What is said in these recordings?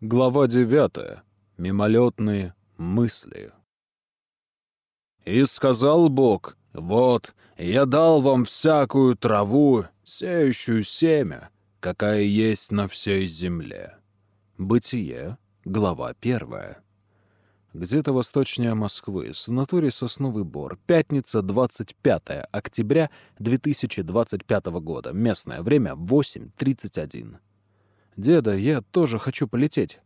Глава девятая. Мимолетные мысли. «И сказал Бог, вот, я дал вам всякую траву, сеющую семя, какая есть на всей земле». Бытие, глава первая. Где-то восточнее Москвы, санаторий «Сосновый Бор», пятница, 25 октября 2025 года, местное время 8.31. «Деда, я тоже хочу полететь».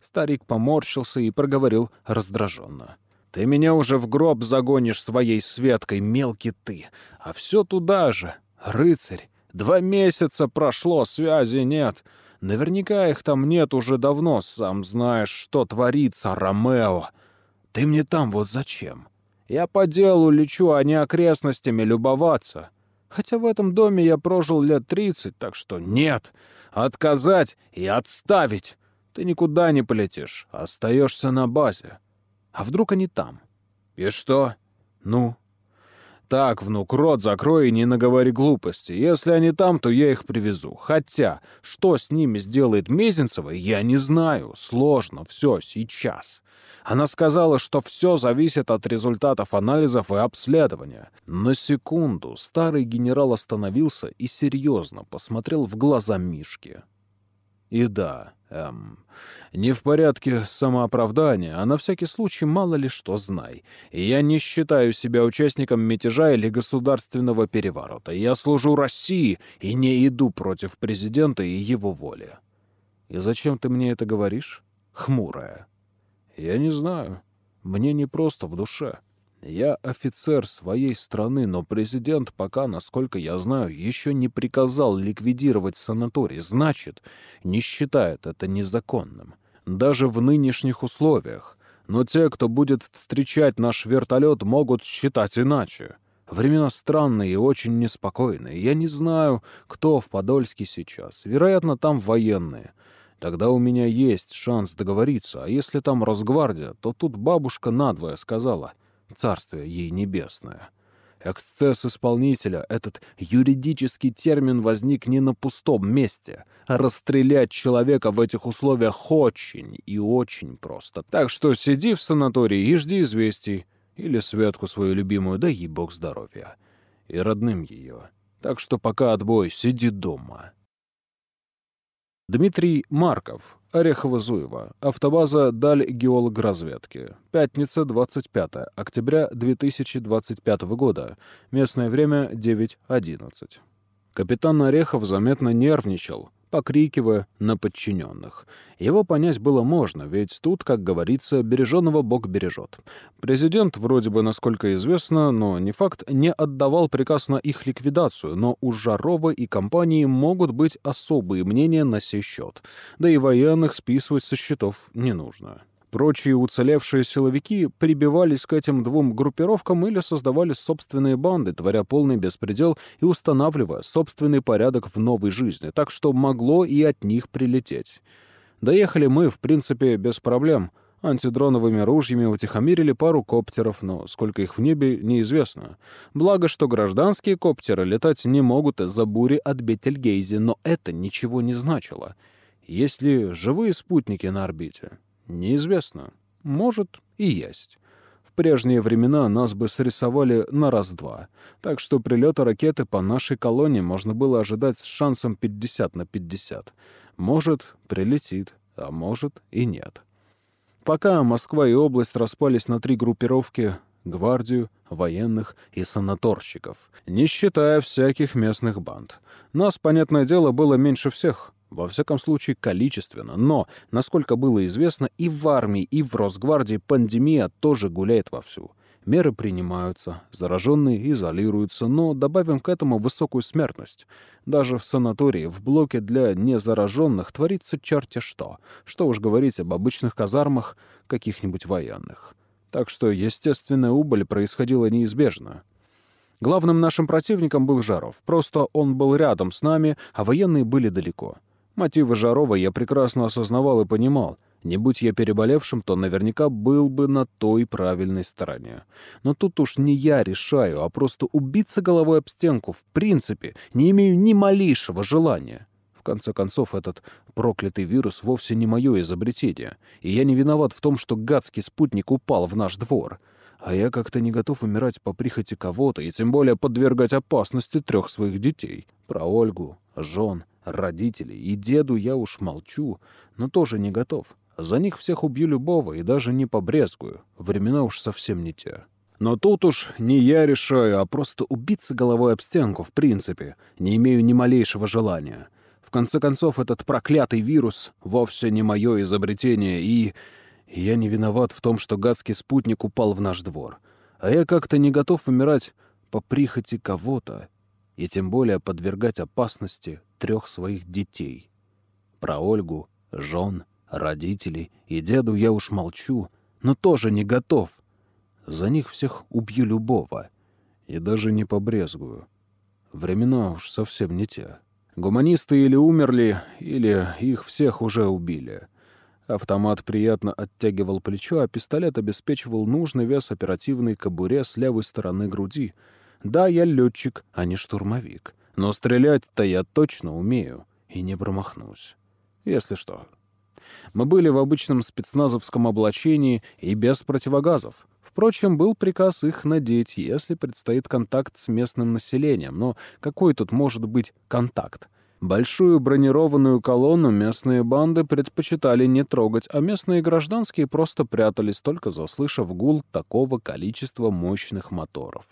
Старик поморщился и проговорил раздраженно. «Ты меня уже в гроб загонишь своей Светкой, мелкий ты. А все туда же. Рыцарь. Два месяца прошло, связи нет. Наверняка их там нет уже давно, сам знаешь, что творится, Ромео. Ты мне там вот зачем? Я по делу лечу, а не окрестностями любоваться. Хотя в этом доме я прожил лет тридцать, так что нет. Отказать и отставить. Ты никуда не полетишь, остаешься на базе. А вдруг они там? И что? Ну? Так, внук, рот закрой и не наговори глупости. Если они там, то я их привезу. Хотя, что с ними сделает Мезенцева, я не знаю. Сложно все сейчас. Она сказала, что все зависит от результатов анализов и обследования. На секунду старый генерал остановился и серьезно посмотрел в глаза Мишки. И да, эм, не в порядке самооправдания, а на всякий случай мало ли что знай. Я не считаю себя участником мятежа или государственного переворота. Я служу России и не иду против президента и его воли. И зачем ты мне это говоришь? Хмурая. Я не знаю. Мне не просто в душе. Я офицер своей страны, но президент пока, насколько я знаю, еще не приказал ликвидировать санаторий. Значит, не считает это незаконным. Даже в нынешних условиях. Но те, кто будет встречать наш вертолет, могут считать иначе. Времена странные и очень неспокойные. Я не знаю, кто в Подольске сейчас. Вероятно, там военные. Тогда у меня есть шанс договориться. А если там Росгвардия, то тут бабушка надвое сказала — царствие ей небесное. Эксцесс исполнителя, этот юридический термин возник не на пустом месте. Расстрелять человека в этих условиях очень и очень просто. Так что сиди в санатории и жди известий. Или Светку свою любимую, да ей бог здоровья. И родным ее. Так что пока отбой, сиди дома. Дмитрий Марков, Орехово-Зуево. Автобаза «Даль геологоразведки». Пятница, 25 октября 2025 года. Местное время 9.11. Капитан Орехов заметно нервничал покрикивая на подчиненных. Его понять было можно, ведь тут, как говорится, береженного Бог бережет. Президент, вроде бы, насколько известно, но не факт, не отдавал приказ на их ликвидацию, но у Жарова и компании могут быть особые мнения на сей счет. Да и военных списывать со счетов не нужно. Прочие уцелевшие силовики прибивались к этим двум группировкам или создавали собственные банды, творя полный беспредел и устанавливая собственный порядок в новой жизни, так что могло и от них прилететь. Доехали мы, в принципе, без проблем. Антидроновыми ружьями утихомирили пару коптеров, но сколько их в небе, неизвестно. Благо, что гражданские коптеры летать не могут из-за бури от Бетельгейзе, но это ничего не значило. Есть ли живые спутники на орбите? Неизвестно. Может, и есть. В прежние времена нас бы срисовали на раз-два, так что прилета ракеты по нашей колонии можно было ожидать с шансом 50 на 50. Может, прилетит, а может и нет. Пока Москва и область распались на три группировки — гвардию, военных и санаторщиков, не считая всяких местных банд. Нас, понятное дело, было меньше всех — во всяком случае, количественно. Но, насколько было известно, и в армии, и в Росгвардии пандемия тоже гуляет вовсю. Меры принимаются, зараженные изолируются, но добавим к этому высокую смертность. Даже в санатории, в блоке для незараженных творится черти что. Что уж говорить об обычных казармах каких-нибудь военных. Так что естественная убыль происходила неизбежно. Главным нашим противником был Жаров. Просто он был рядом с нами, а военные были далеко. Мотивы Жарова я прекрасно осознавал и понимал. Не будь я переболевшим, то наверняка был бы на той правильной стороне. Но тут уж не я решаю, а просто убиться головой об стенку в принципе не имею ни малейшего желания. В конце концов, этот проклятый вирус вовсе не мое изобретение, и я не виноват в том, что гадский спутник упал в наш двор. А я как-то не готов умирать по прихоти кого-то, и тем более подвергать опасности трех своих детей. Про Ольгу, жен, родителей и деду я уж молчу, но тоже не готов. За них всех убью любого и даже не побрезгую. Времена уж совсем не те. Но тут уж не я решаю, а просто убиться головой об стенку, в принципе, не имею ни малейшего желания. В конце концов, этот проклятый вирус вовсе не мое изобретение, и... я не виноват в том, что гадский спутник упал в наш двор. А я как-то не готов умирать по прихоти кого-то, и тем более подвергать опасности трех своих детей. Про Ольгу, жен, родителей и деду я уж молчу, но тоже не готов — за них всех убью любого. И даже не побрезгую. Времена уж совсем не те. Гуманисты или умерли, или их всех уже убили. Автомат приятно оттягивал плечо, а пистолет обеспечивал нужный вес оперативной кобуре с левой стороны груди. Да, я летчик, а не штурмовик. Но стрелять-то я точно умею. И не промахнусь. Если что. Мы были в обычном спецназовском облачении и без противогазов. Впрочем, был приказ их надеть, если предстоит контакт с местным населением. Но какой тут может быть контакт? Большую бронированную колонну местные банды предпочитали не трогать, а местные гражданские просто прятались, только заслышав гул такого количества мощных моторов.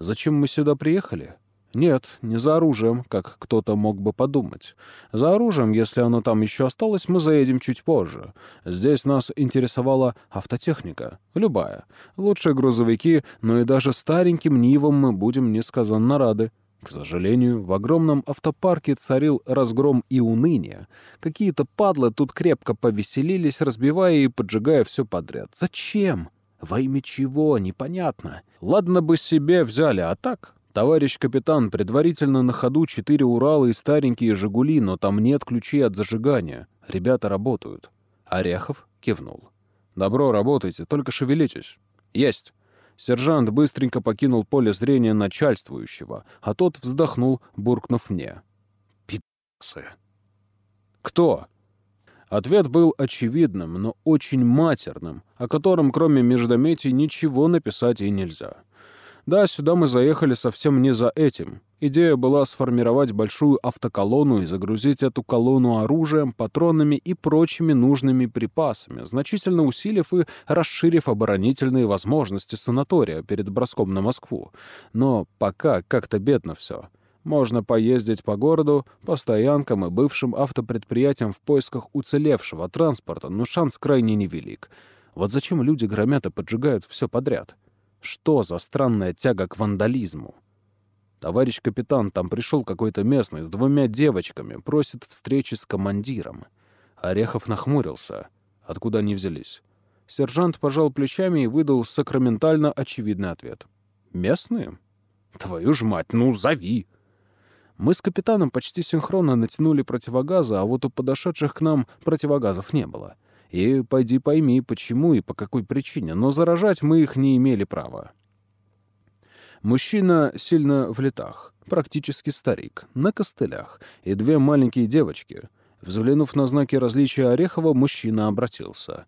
Зачем мы сюда приехали? Нет, не за оружием, как кто-то мог бы подумать. За оружием, если оно там еще осталось, мы заедем чуть позже. Здесь нас интересовала автотехника. Любая. Лучшие грузовики, но и даже стареньким Нивам мы будем несказанно рады. К сожалению, в огромном автопарке царил разгром и уныние. Какие-то падлы тут крепко повеселились, разбивая и поджигая все подряд. Зачем? Во имя чего? Непонятно. Ладно бы себе взяли, а так «Товарищ капитан, предварительно на ходу четыре Урала и старенькие «Жигули», но там нет ключей от зажигания. Ребята работают». Орехов кивнул. «Добро, работайте, только шевелитесь». «Есть». Сержант быстренько покинул поле зрения начальствующего, а тот вздохнул, буркнув мне. «Пи***сы». «Кто?» Ответ был очевидным, но очень матерным, о котором кроме междометий ничего написать и нельзя. Да, сюда мы заехали совсем не за этим. Идея была сформировать большую автоколонну и загрузить эту колонну оружием, патронами и прочими нужными припасами, значительно усилив и расширив оборонительные возможности санатория перед броском на Москву. Но пока как-то бедно все. Можно поездить по городу, по стоянкам и бывшим автопредприятиям в поисках уцелевшего транспорта, но шанс крайне невелик. Вот зачем люди громят и поджигают все подряд? Что за странная тяга к вандализму? Товарищ капитан, там пришел какой-то местный с двумя девочками, просит встречи с командиром. Орехов нахмурился. Откуда они взялись? Сержант пожал плечами и выдал сакраментально очевидный ответ. «Местные? Твою ж мать, ну зови!» Мы с капитаном почти синхронно натянули противогазы, а вот у подошедших к нам противогазов не было. И пойди пойми, почему и по какой причине, но заражать мы их не имели права. Мужчина сильно в летах, практически старик, на костылях, и две маленькие девочки. Взглянув на знаки различия Орехова, мужчина обратился.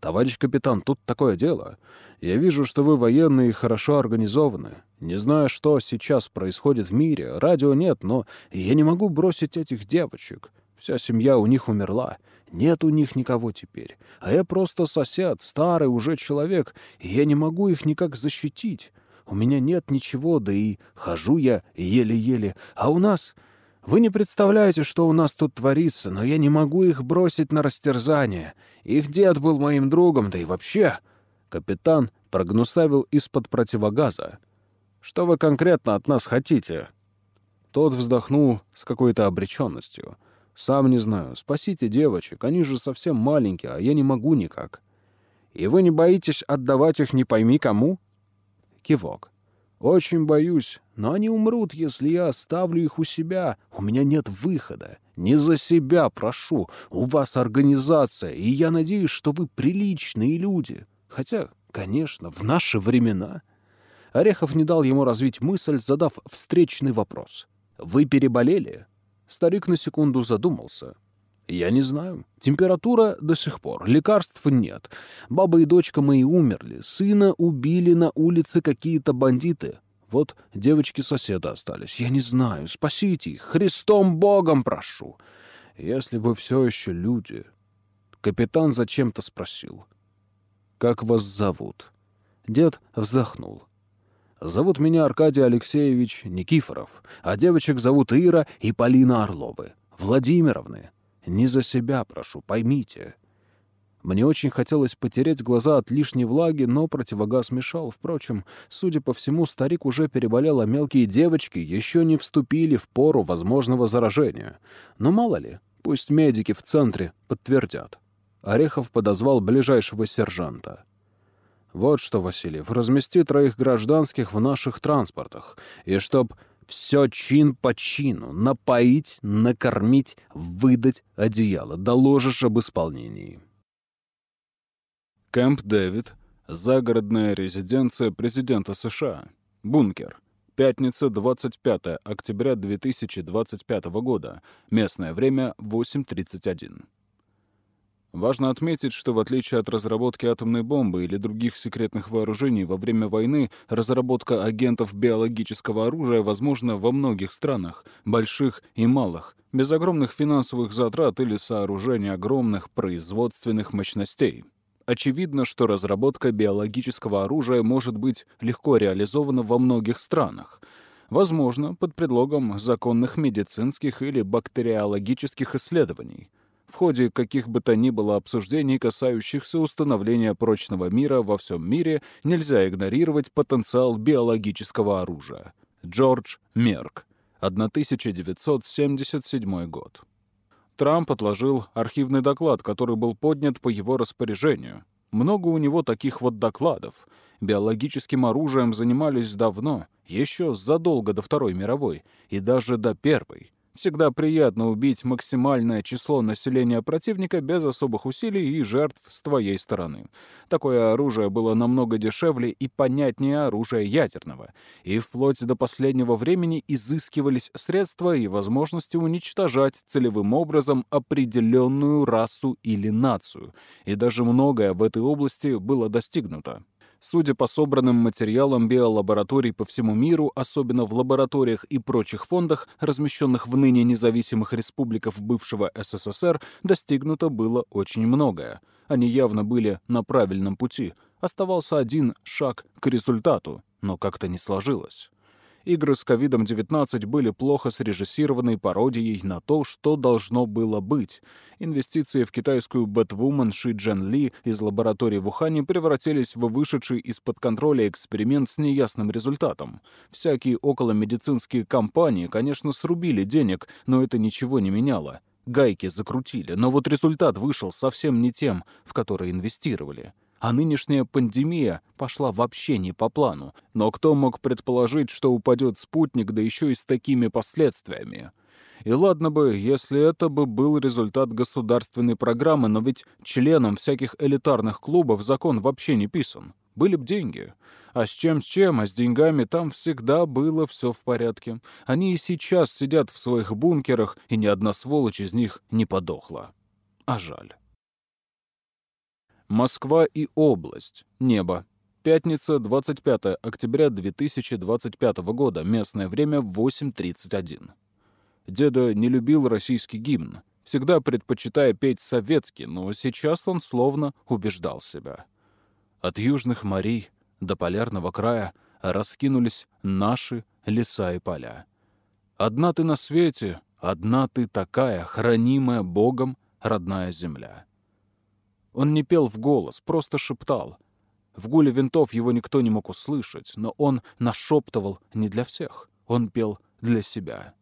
«Товарищ капитан, тут такое дело. Я вижу, что вы военные и хорошо организованы. Не знаю, что сейчас происходит в мире, радио нет, но я не могу бросить этих девочек. Вся семья у них умерла. Нет у них никого теперь. А я просто сосед, старый уже человек, и я не могу их никак защитить. У меня нет ничего, да и хожу я еле-еле. А у нас... Вы не представляете, что у нас тут творится, но я не могу их бросить на растерзание. Их дед был моим другом, да и вообще...» Капитан прогнусавил из-под противогаза. «Что вы конкретно от нас хотите?» Тот вздохнул с какой-то обреченностью. «Сам не знаю. Спасите девочек. Они же совсем маленькие, а я не могу никак». «И вы не боитесь отдавать их не пойми кому?» Кивок. «Очень боюсь, но они умрут, если я оставлю их у себя. У меня нет выхода. Не за себя прошу. У вас организация, и я надеюсь, что вы приличные люди. Хотя, конечно, в наши времена...» Орехов не дал ему развить мысль, задав встречный вопрос. «Вы переболели?» Старик на секунду задумался. «Я не знаю. Температура до сих пор. Лекарств нет. Баба и дочка мои умерли. Сына убили на улице какие-то бандиты. Вот девочки-соседа остались. Я не знаю. Спасите их. Христом Богом прошу. Если вы все еще люди...» Капитан зачем-то спросил. «Как вас зовут?» Дед вздохнул. «Зовут меня Аркадий Алексеевич Никифоров, а девочек зовут Ира и Полина Орловы. Владимировны. Не за себя прошу, поймите». Мне очень хотелось потереть глаза от лишней влаги, но противогаз мешал. Впрочем, судя по всему, старик уже переболел, а мелкие девочки еще не вступили в пору возможного заражения. Но мало ли, пусть медики в центре подтвердят. Орехов подозвал ближайшего сержанта. «Вот что, Васильев, размести троих гражданских в наших транспортах, и чтоб все чин по чину, напоить, накормить, выдать одеяло, доложишь об исполнении». Кэмп Дэвид, загородная резиденция президента США, бункер. Пятница, 25 октября 2025 года. Местное время 8.31. Важно отметить, что в отличие от разработки атомной бомбы или других секретных вооружений во время войны, разработка агентов биологического оружия возможна во многих странах, больших и малых, без огромных финансовых затрат или сооружения огромных производственных мощностей. Очевидно, что разработка биологического оружия может быть легко реализована во многих странах. Возможно, под предлогом законных медицинских или бактериологических исследований. В ходе каких бы то ни было обсуждений, касающихся установления прочного мира во всем мире, нельзя игнорировать потенциал биологического оружия. Джордж Мерк, 1977 год. Трамп отложил архивный доклад, который был поднят по его распоряжению. Много у него таких вот докладов. Биологическим оружием занимались давно, еще задолго до Второй мировой и даже до Первой. Всегда приятно убить максимальное число населения противника без особых усилий и жертв с твоей стороны. Такое оружие было намного дешевле и понятнее оружия ядерного, и вплоть до последнего времени изыскивались средства и возможности уничтожать целевым образом определенную расу или нацию, и даже многое в этой области было достигнуто. Судя по собранным материалам биолабораторий по всему миру, особенно в лабораториях и прочих фондах, размещенных в ныне независимых республиках бывшего СССР, достигнуто было очень многое. Они явно были на правильном пути. Оставался один шаг к результату, но как-то не сложилось. Игры с ковидом-19 были плохо срежиссированной пародией на то, что должно было быть. Инвестиции в китайскую Бэтвумен Ши Джен Ли из лаборатории в Ухане превратились в вышедший из-под контроля эксперимент с неясным результатом. Всякие околомедицинские компании, конечно, срубили денег, но это ничего не меняло. Гайки закрутили, но вот результат вышел совсем не тем, в который инвестировали а нынешняя пандемия пошла вообще не по плану. Но кто мог предположить, что упадет спутник, да еще и с такими последствиями? И ладно бы, если это бы был результат государственной программы, но ведь членам всяких элитарных клубов закон вообще не писан. Были б деньги. А с чем с чем, а с деньгами там всегда было все в порядке. Они и сейчас сидят в своих бункерах, и ни одна сволочь из них не подохла. А жаль. Москва и область. Небо. Пятница, 25 октября 2025 года. Местное время 8.31. Деда не любил российский гимн, всегда предпочитая петь советский, но сейчас он словно убеждал себя. От южных морей до полярного края раскинулись наши леса и поля. Одна ты на свете, одна ты такая, хранимая Богом родная земля. Он не пел в голос, просто шептал. В гуле винтов его никто не мог услышать, но он нашептывал не для всех. Он пел для себя.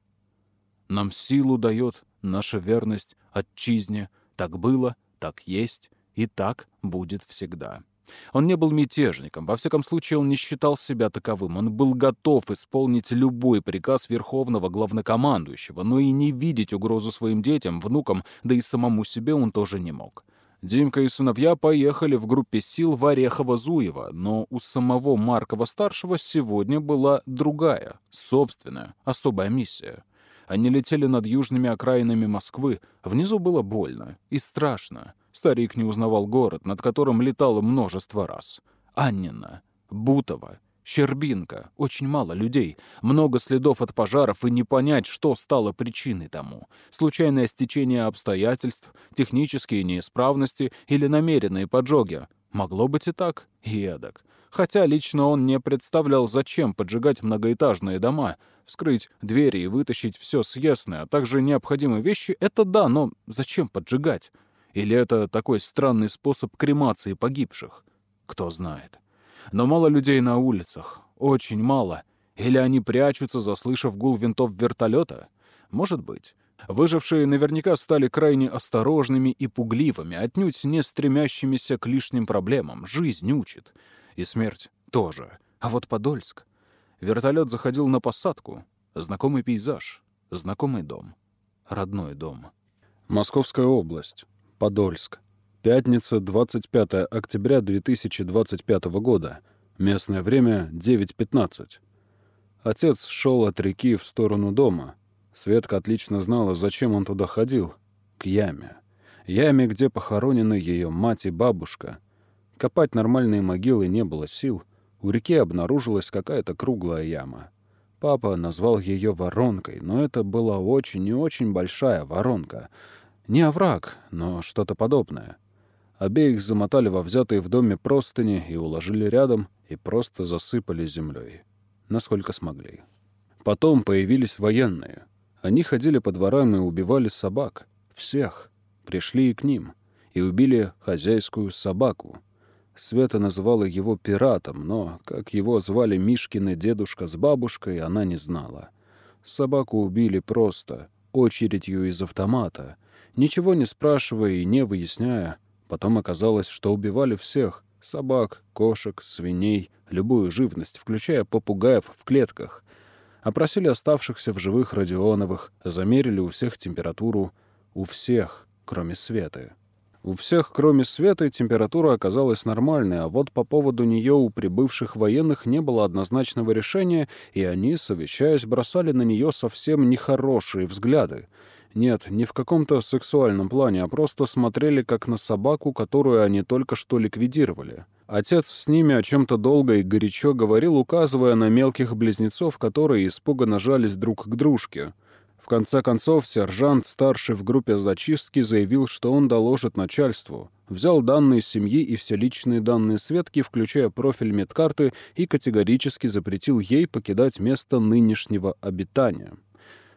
Нам силу дает наша верность отчизне. Так было, так есть и так будет всегда. Он не был мятежником, во всяком случае он не считал себя таковым. Он был готов исполнить любой приказ верховного главнокомандующего, но и не видеть угрозу своим детям, внукам, да и самому себе он тоже не мог. Димка и сыновья поехали в группе сил в Орехово-Зуево, но у самого Маркова-старшего сегодня была другая, собственная, особая миссия. Они летели над южными окраинами Москвы. Внизу было больно и страшно. Старик не узнавал город, над которым летало множество раз. Аннина, Бутово, Щербинка. Очень мало людей. Много следов от пожаров, и не понять, что стало причиной тому. Случайное стечение обстоятельств, технические неисправности или намеренные поджоги. Могло быть и так, и эдак. Хотя лично он не представлял, зачем поджигать многоэтажные дома. Вскрыть двери и вытащить все съестное, а также необходимые вещи — это да, но зачем поджигать? Или это такой странный способ кремации погибших? Кто знает. Но мало людей на улицах. Очень мало. Или они прячутся, заслышав гул винтов вертолета? Может быть. Выжившие наверняка стали крайне осторожными и пугливыми, отнюдь не стремящимися к лишним проблемам. Жизнь учит. И смерть тоже. А вот Подольск. Вертолет заходил на посадку. Знакомый пейзаж. Знакомый дом. Родной дом. Московская область. Подольск. Пятница, 25 октября 2025 года. Местное время 9.15. Отец шел от реки в сторону дома. Светка отлично знала, зачем он туда ходил. К яме. Яме, где похоронены ее мать и бабушка. Копать нормальные могилы не было сил. У реки обнаружилась какая-то круглая яма. Папа назвал ее воронкой, но это была очень и очень большая воронка — не овраг, но что-то подобное. Обеих замотали во взятые в доме простыни и уложили рядом, и просто засыпали землей. Насколько смогли. Потом появились военные. Они ходили по дворам и убивали собак. Всех. Пришли и к ним. И убили хозяйскую собаку. Света называла его пиратом, но, как его звали Мишкины дедушка с бабушкой, она не знала. Собаку убили просто, очередью из автомата, ничего не спрашивая и не выясняя. Потом оказалось, что убивали всех — собак, кошек, свиней, любую живность, включая попугаев в клетках. Опросили оставшихся в живых Родионовых, замерили у всех температуру. У всех, кроме Светы. У всех, кроме Светы, температура оказалась нормальной, а вот по поводу нее у прибывших военных не было однозначного решения, и они, совещаясь, бросали на нее совсем нехорошие взгляды. Нет, не в каком-то сексуальном плане, а просто смотрели как на собаку, которую они только что ликвидировали. Отец с ними о чем-то долго и горячо говорил, указывая на мелких близнецов, которые испуганно жались друг к дружке. В конце концов, сержант, старший в группе зачистки, заявил, что он доложит начальству. Взял данные семьи и все личные данные Светки, включая профиль медкарты, и категорически запретил ей покидать место нынешнего обитания.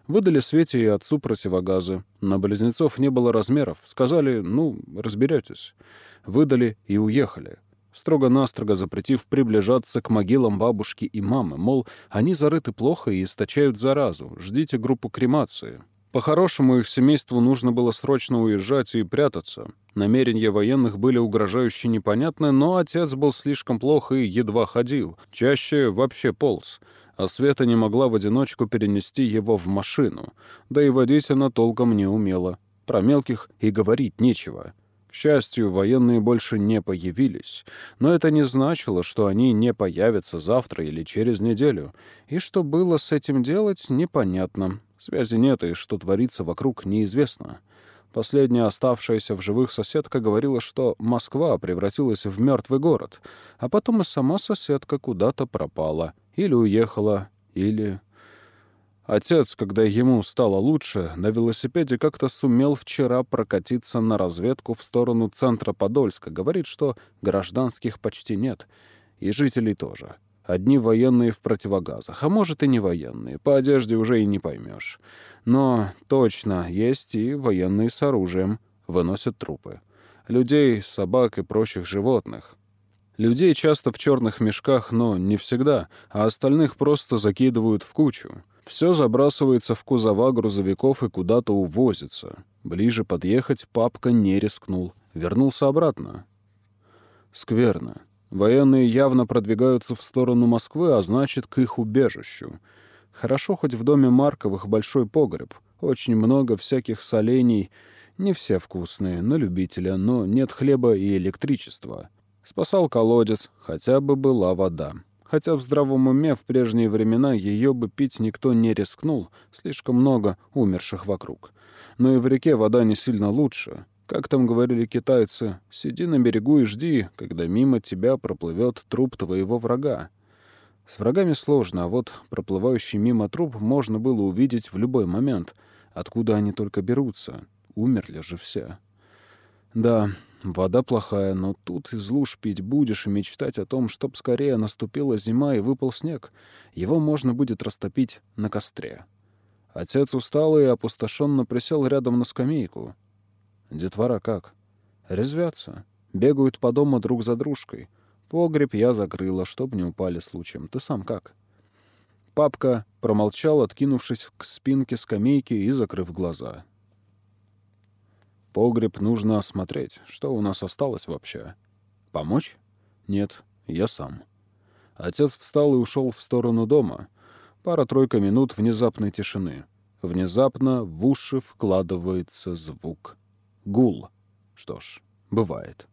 Выдали Свете и отцу противогазы. На близнецов не было размеров. Сказали, ну, разберетесь. Выдали и уехали. Строго-настрого запретив приближаться к могилам бабушки и мамы, мол, они зарыты плохо и источают заразу. Ждите группу кремации. По-хорошему, их семейству нужно было срочно уезжать и прятаться. Намерения военных были угрожающе непонятны, но отец был слишком плох и едва ходил. Чаще вообще полз а Света не могла в одиночку перенести его в машину, да и водить она толком не умела. Про мелких и говорить нечего. К счастью, военные больше не появились, но это не значило, что они не появятся завтра или через неделю, и что было с этим делать, непонятно. Связи нет, и что творится вокруг, неизвестно. Последняя оставшаяся в живых соседка говорила, что Москва превратилась в мертвый город, а потом и сама соседка куда-то пропала. Или уехала, или... Отец, когда ему стало лучше, на велосипеде как-то сумел вчера прокатиться на разведку в сторону центра Подольска. Говорит, что гражданских почти нет, и жителей тоже. Одни военные в противогазах, а может и не военные, по одежде уже и не поймешь. Но точно есть и военные с оружием, выносят трупы. Людей, собак и прочих животных. Людей часто в черных мешках, но не всегда, а остальных просто закидывают в кучу. Все забрасывается в кузова грузовиков и куда-то увозится. Ближе подъехать папка не рискнул. Вернулся обратно. Скверно. Военные явно продвигаются в сторону Москвы, а значит, к их убежищу. Хорошо хоть в доме Марковых большой погреб. Очень много всяких солений. Не все вкусные, на любителя, но нет хлеба и электричества. Спасал колодец, хотя бы была вода. Хотя в здравом уме в прежние времена ее бы пить никто не рискнул, слишком много умерших вокруг. Но и в реке вода не сильно лучше. Как там говорили китайцы, сиди на берегу и жди, когда мимо тебя проплывет труп твоего врага. С врагами сложно, а вот проплывающий мимо труп можно было увидеть в любой момент, откуда они только берутся. Умерли же все. Да, вода плохая, но тут из луж пить будешь и мечтать о том, чтоб скорее наступила зима и выпал снег. Его можно будет растопить на костре. Отец усталый и опустошенно присел рядом на скамейку. Детвора как? Резвятся. Бегают по дому друг за дружкой. Погреб я закрыла, чтоб не упали случаем. Ты сам как? Папка промолчал, откинувшись к спинке скамейки и закрыв глаза. Погреб нужно осмотреть. Что у нас осталось вообще? Помочь? Нет, я сам. Отец встал и ушел в сторону дома. Пара-тройка минут внезапной тишины. Внезапно в уши вкладывается звук. Гул. Что ж, бывает.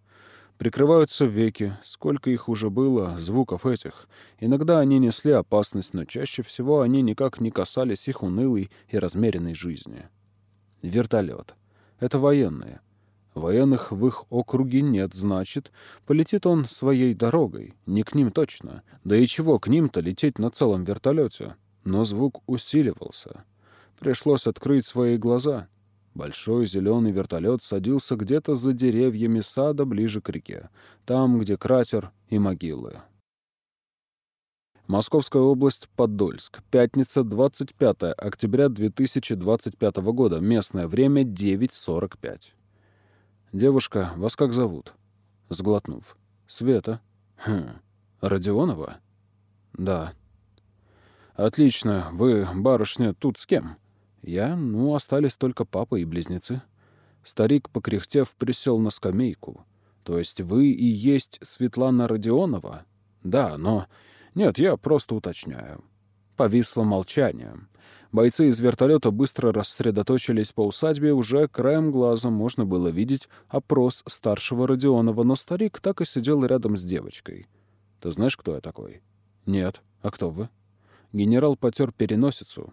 Прикрываются веки, сколько их уже было, звуков этих. Иногда они несли опасность, но чаще всего они никак не касались их унылой и размеренной жизни. Вертолет. Это военные. Военных в их округе нет, значит, полетит он своей дорогой, не к ним точно. Да и чего к ним-то лететь на целом вертолете? Но звук усиливался. Пришлось открыть свои глаза. Большой зеленый вертолет садился где-то за деревьями сада ближе к реке, там, где кратер и могилы. Московская область, Подольск. Пятница, 25 октября 2025 года. Местное время 9.45. «Девушка, вас как зовут?» Сглотнув. «Света». «Хм. Родионова?» «Да». «Отлично. Вы, барышня, тут с кем?» Я, ну, остались только папа и близнецы. Старик, покряхтев, присел на скамейку. То есть вы и есть Светлана Родионова? Да, но... Нет, я просто уточняю. Повисло молчание. Бойцы из вертолета быстро рассредоточились по усадьбе, уже краем глаза можно было видеть опрос старшего Родионова, но старик так и сидел рядом с девочкой. «Ты знаешь, кто я такой?» «Нет. А кто вы?» Генерал потер переносицу.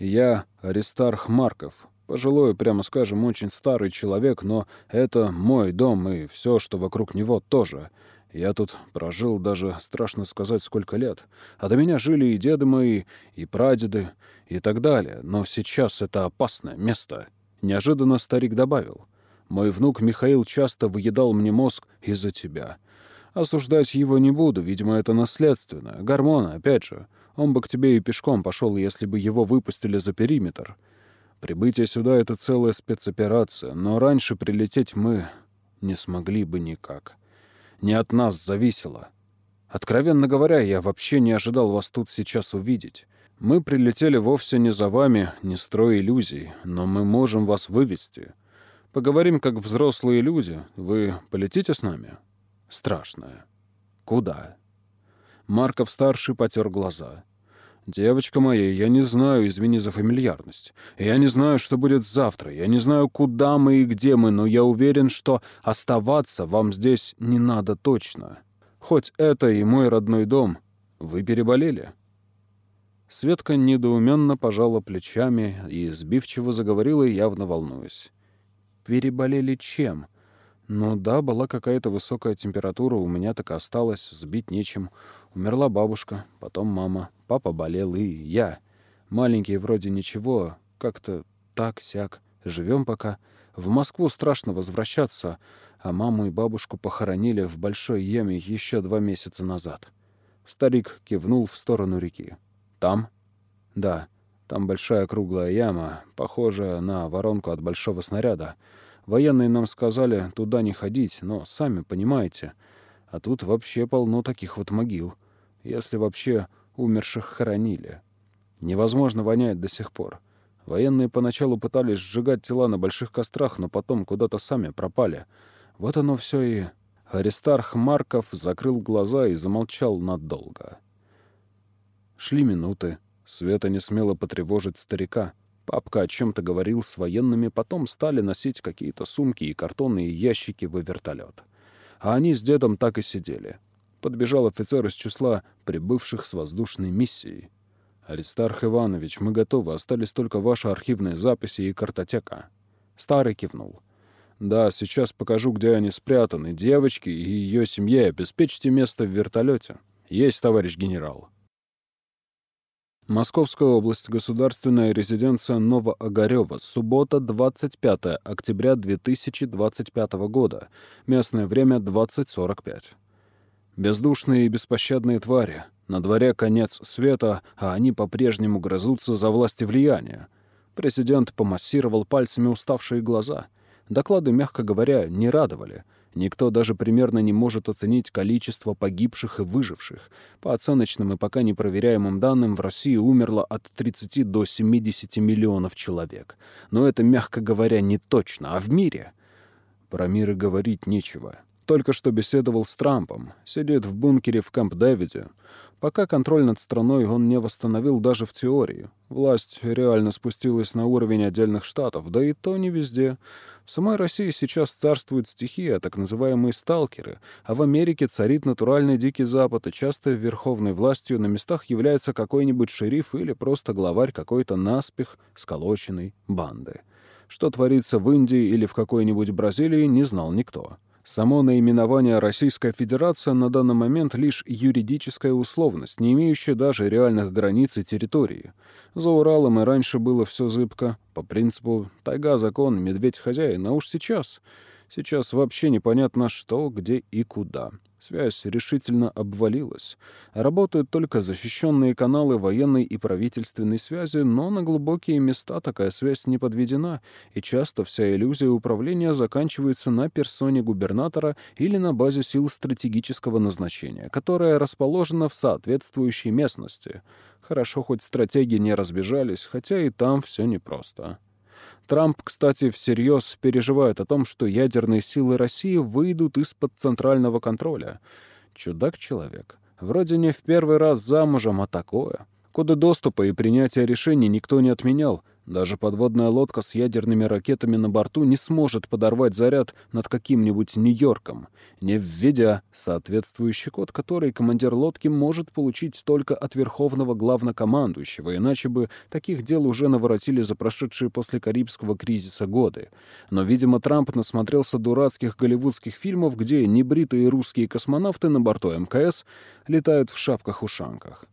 Я Аристарх Марков. Пожилой, прямо скажем, очень старый человек, но это мой дом и все, что вокруг него, тоже. Я тут прожил даже, страшно сказать, сколько лет. А до меня жили и деды мои, и прадеды, и так далее. Но сейчас это опасное место. Неожиданно старик добавил. Мой внук Михаил часто выедал мне мозг из-за тебя. Осуждать его не буду, видимо, это наследственно. Гормоны, опять же. Он бы к тебе и пешком пошел, если бы его выпустили за периметр. Прибытие сюда — это целая спецоперация, но раньше прилететь мы не смогли бы никак. Не от нас зависело. Откровенно говоря, я вообще не ожидал вас тут сейчас увидеть. Мы прилетели вовсе не за вами, не строя иллюзий, но мы можем вас вывести. Поговорим как взрослые люди. Вы полетите с нами? Страшное. Куда? Марков-старший потер глаза. «Девочка моя, я не знаю, извини за фамильярность. Я не знаю, что будет завтра. Я не знаю, куда мы и где мы, но я уверен, что оставаться вам здесь не надо точно. Хоть это и мой родной дом. Вы переболели?» Светка недоуменно пожала плечами и сбивчиво заговорила, явно волнуясь. «Переболели чем?» «Ну да, была какая-то высокая температура, у меня так осталось, сбить нечем. Умерла бабушка, потом мама, папа болел и я. Маленькие вроде ничего, как-то так-сяк. Живем пока. В Москву страшно возвращаться, а маму и бабушку похоронили в большой яме еще два месяца назад. Старик кивнул в сторону реки. «Там?» «Да, там большая круглая яма, похожая на воронку от большого снаряда. Военные нам сказали туда не ходить, но сами понимаете, а тут вообще полно таких вот могил если вообще умерших хоронили. Невозможно воняет до сих пор. Военные поначалу пытались сжигать тела на больших кострах, но потом куда-то сами пропали. Вот оно все и... Аристарх Марков закрыл глаза и замолчал надолго. Шли минуты. Света не смела потревожить старика. Папка о чем-то говорил с военными, потом стали носить какие-то сумки и картонные ящики в вертолет. А они с дедом так и сидели — Подбежал офицер из числа прибывших с воздушной миссией. «Аристарх Иванович, мы готовы, остались только ваши архивные записи и картотека». Старый кивнул. «Да, сейчас покажу, где они спрятаны. Девочки и ее семье обеспечьте место в вертолете». «Есть, товарищ генерал». Московская область, государственная резиденция Новоогарева, суббота, 25 октября 2025 года, местное время 20.45. Бездушные и беспощадные твари. На дворе конец света, а они по-прежнему грызутся за власть и влияние. Президент помассировал пальцами уставшие глаза. Доклады, мягко говоря, не радовали. Никто даже примерно не может оценить количество погибших и выживших. По оценочным и пока непроверяемым данным, в России умерло от 30 до 70 миллионов человек. Но это, мягко говоря, не точно. А в мире? Про мир и говорить нечего. Только что беседовал с Трампом. Сидит в бункере в Камп-Дэвиде. Пока контроль над страной он не восстановил даже в теории. Власть реально спустилась на уровень отдельных штатов, да и то не везде. В самой России сейчас царствует стихия, так называемые сталкеры, а в Америке царит натуральный Дикий Запад, и часто верховной властью на местах является какой-нибудь шериф или просто главарь какой-то наспех сколоченной банды. Что творится в Индии или в какой-нибудь Бразилии, не знал никто. Само наименование Российская Федерация на данный момент лишь юридическая условность, не имеющая даже реальных границ и территории. За Уралом и раньше было все зыбко, по принципу «тайга — закон, медведь — хозяин», а уж сейчас... Сейчас вообще непонятно что, где и куда. Связь решительно обвалилась. Работают только защищенные каналы военной и правительственной связи, но на глубокие места такая связь не подведена, и часто вся иллюзия управления заканчивается на персоне губернатора или на базе сил стратегического назначения, которая расположена в соответствующей местности. Хорошо, хоть стратеги не разбежались, хотя и там все непросто. Трамп, кстати, всерьез переживает о том, что ядерные силы России выйдут из-под центрального контроля. Чудак-человек. Вроде не в первый раз замужем, а такое. Коды доступа и принятия решений никто не отменял, даже подводная лодка с ядерными ракетами на борту не сможет подорвать заряд над каким-нибудь Нью-Йорком, не введя соответствующий код, который командир лодки может получить только от верховного главнокомандующего, иначе бы таких дел уже наворотили за прошедшие после Карибского кризиса годы. Но, видимо, Трамп насмотрелся дурацких голливудских фильмов, где небритые русские космонавты на борту МКС летают в шапках-ушанках.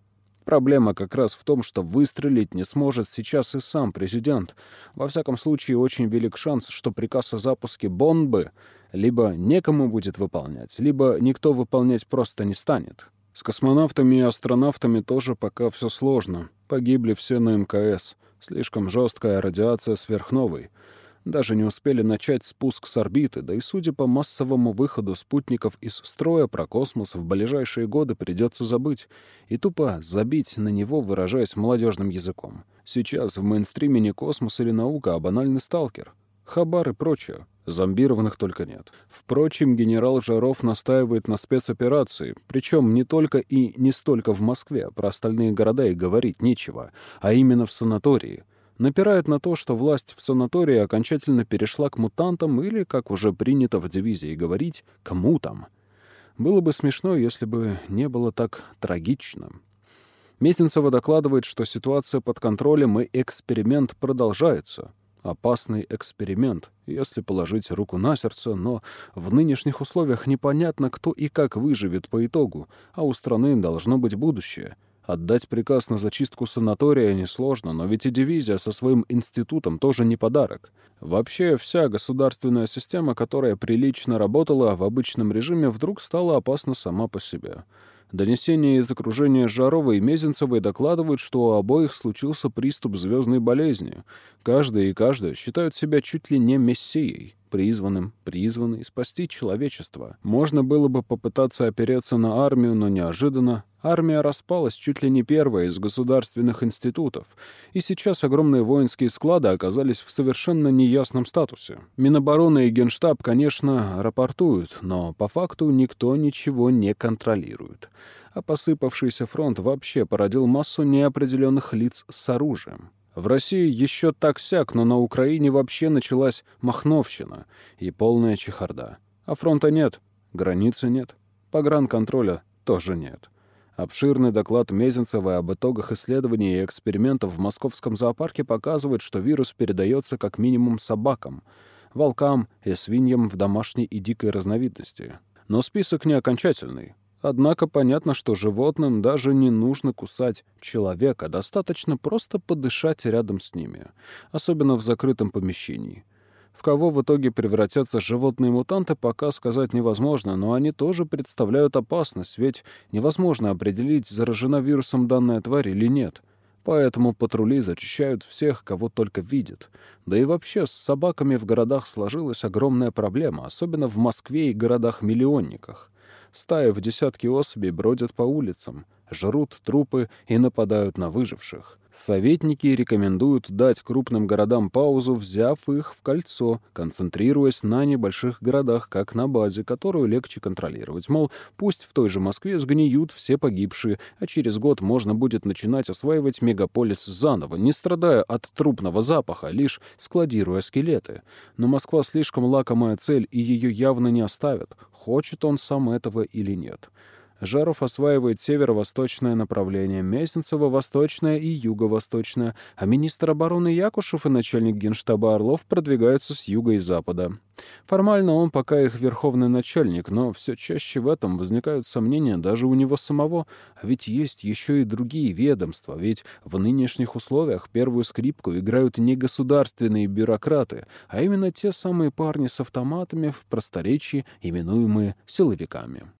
Проблема как раз в том, что выстрелить не сможет сейчас и сам президент. Во всяком случае, очень велик шанс, что приказ о запуске бомбы либо некому будет выполнять, либо никто выполнять просто не станет. С космонавтами и астронавтами тоже пока все сложно. Погибли все на МКС. Слишком жесткая радиация сверхновой. Даже не успели начать спуск с орбиты, да и судя по массовому выходу спутников из строя про космос в ближайшие годы придется забыть и тупо забить на него, выражаясь молодежным языком. Сейчас в мейнстриме не космос или наука, а банальный сталкер. Хабар и прочее. Зомбированных только нет. Впрочем, генерал Жаров настаивает на спецоперации, причем не только и не столько в Москве, про остальные города и говорить нечего, а именно в санатории — напирает на то, что власть в санатории окончательно перешла к мутантам или, как уже принято в дивизии говорить, к мутам. Было бы смешно, если бы не было так трагично. Мезенцева докладывает, что ситуация под контролем и эксперимент продолжается. Опасный эксперимент, если положить руку на сердце, но в нынешних условиях непонятно, кто и как выживет по итогу, а у страны должно быть будущее — Отдать приказ на зачистку санатория несложно, но ведь и дивизия со своим институтом тоже не подарок. Вообще, вся государственная система, которая прилично работала в обычном режиме, вдруг стала опасна сама по себе. Донесения из окружения Жаровой и Мезенцевой докладывают, что у обоих случился приступ звездной болезни. Каждый и каждая считают себя чуть ли не мессией призванным, призванный спасти человечество. Можно было бы попытаться опереться на армию, но неожиданно армия распалась чуть ли не первая из государственных институтов, и сейчас огромные воинские склады оказались в совершенно неясном статусе. Минобороны и Генштаб, конечно, рапортуют, но по факту никто ничего не контролирует. А посыпавшийся фронт вообще породил массу неопределенных лиц с оружием. В России еще так-сяк, но на Украине вообще началась махновщина и полная чехарда. А фронта нет, границы нет, погранконтроля тоже нет. Обширный доклад Мезенцева об итогах исследований и экспериментов в московском зоопарке показывает, что вирус передается как минимум собакам, волкам и свиньям в домашней и дикой разновидности. Но список не окончательный. Однако понятно, что животным даже не нужно кусать человека, достаточно просто подышать рядом с ними, особенно в закрытом помещении. В кого в итоге превратятся животные-мутанты, пока сказать невозможно, но они тоже представляют опасность, ведь невозможно определить, заражена вирусом данная тварь или нет. Поэтому патрули зачищают всех, кого только видят. Да и вообще с собаками в городах сложилась огромная проблема, особенно в Москве и городах-миллионниках. Стаи в десятки особей бродят по улицам, жрут трупы и нападают на выживших. Советники рекомендуют дать крупным городам паузу, взяв их в кольцо, концентрируясь на небольших городах, как на базе, которую легче контролировать. Мол, пусть в той же Москве сгниют все погибшие, а через год можно будет начинать осваивать мегаполис заново, не страдая от трупного запаха, лишь складируя скелеты. Но Москва слишком лакомая цель, и ее явно не оставят, хочет он сам этого или нет. Жаров осваивает северо-восточное направление, Мезенцева — восточное и юго-восточное, а министр обороны Якушев и начальник генштаба Орлов продвигаются с юга и запада. Формально он пока их верховный начальник, но все чаще в этом возникают сомнения даже у него самого. А ведь есть еще и другие ведомства, ведь в нынешних условиях первую скрипку играют не государственные бюрократы, а именно те самые парни с автоматами в просторечии, именуемые силовиками.